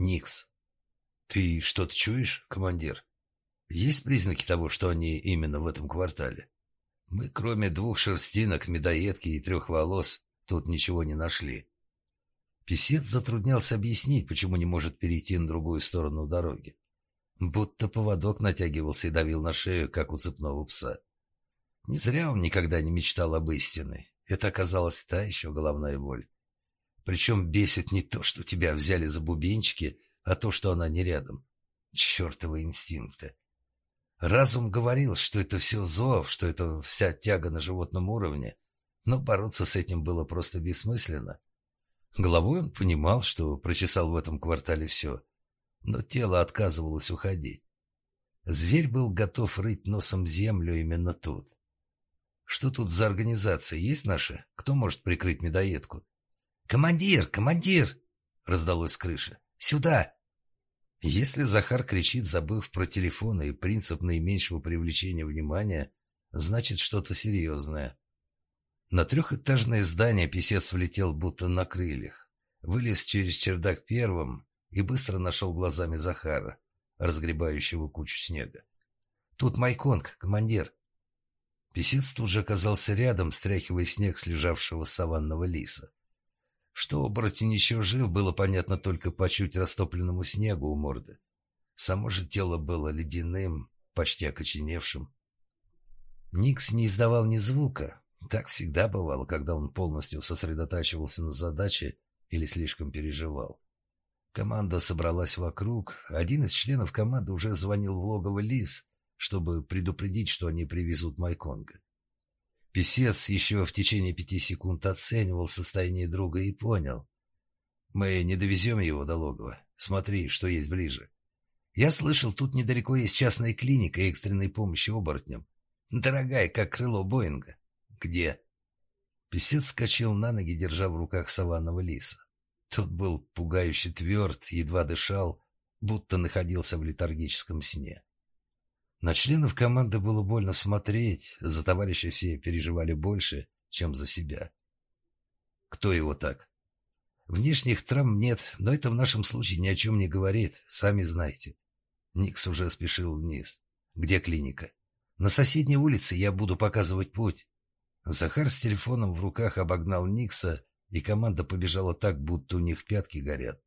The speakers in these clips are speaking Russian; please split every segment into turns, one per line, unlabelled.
Никс. Ты что-то чуешь, командир? Есть признаки того, что они именно в этом квартале? Мы, кроме двух шерстинок, медоедки и трех волос, тут ничего не нашли. Песец затруднялся объяснить, почему не может перейти на другую сторону дороги. Будто поводок натягивался и давил на шею, как у цепного пса. Не зря он никогда не мечтал об истине. Это оказалась та еще головная боль. Причем бесит не то, что тебя взяли за бубенчики, а то, что она не рядом. Чертовы инстинкты. Разум говорил, что это все зов, что это вся тяга на животном уровне, но бороться с этим было просто бессмысленно. Головой он понимал, что прочесал в этом квартале все, но тело отказывалось уходить. Зверь был готов рыть носом землю именно тут. Что тут за организация? Есть наша? Кто может прикрыть медоедку? «Командир! Командир!» — раздалось с крыши. «Сюда!» Если Захар кричит, забыв про телефон и принцип наименьшего привлечения внимания, значит что-то серьезное. На трехэтажное здание писец влетел будто на крыльях. Вылез через чердак первым и быстро нашел глазами Захара, разгребающего кучу снега. «Тут Майконг, командир!» Песец тут же оказался рядом, стряхивая снег с лежавшего саванного лиса. Что оборотень еще жив, было понятно только по чуть растопленному снегу у морды. Само же тело было ледяным, почти окоченевшим. Никс не издавал ни звука. Так всегда бывало, когда он полностью сосредотачивался на задаче или слишком переживал. Команда собралась вокруг. Один из членов команды уже звонил в логово Лис, чтобы предупредить, что они привезут Майконга. Песец еще в течение пяти секунд оценивал состояние друга и понял. «Мы не довезем его до логова. Смотри, что есть ближе. Я слышал, тут недалеко есть частная клиника экстренной помощи оборотням. Дорогая, как крыло Боинга. Где?» Песец скачал на ноги, держа в руках саванного лиса. Тот был пугающе тверд, едва дышал, будто находился в летаргическом сне. На членов команды было больно смотреть, за товарища все переживали больше, чем за себя. Кто его так? Внешних травм нет, но это в нашем случае ни о чем не говорит, сами знаете. Никс уже спешил вниз. Где клиника? На соседней улице я буду показывать путь. Захар с телефоном в руках обогнал Никса, и команда побежала так, будто у них пятки горят.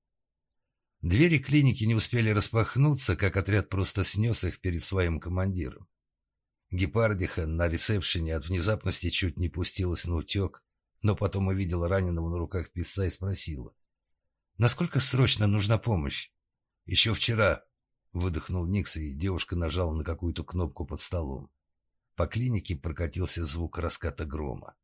Двери клиники не успели распахнуться, как отряд просто снес их перед своим командиром. Гепардиха на ресепшене от внезапности чуть не пустилась на утек, но потом увидела раненого на руках писца и спросила. «Насколько срочно нужна помощь?» «Еще вчера», — выдохнул Никс, и девушка нажала на какую-то кнопку под столом. По клинике прокатился звук раската грома.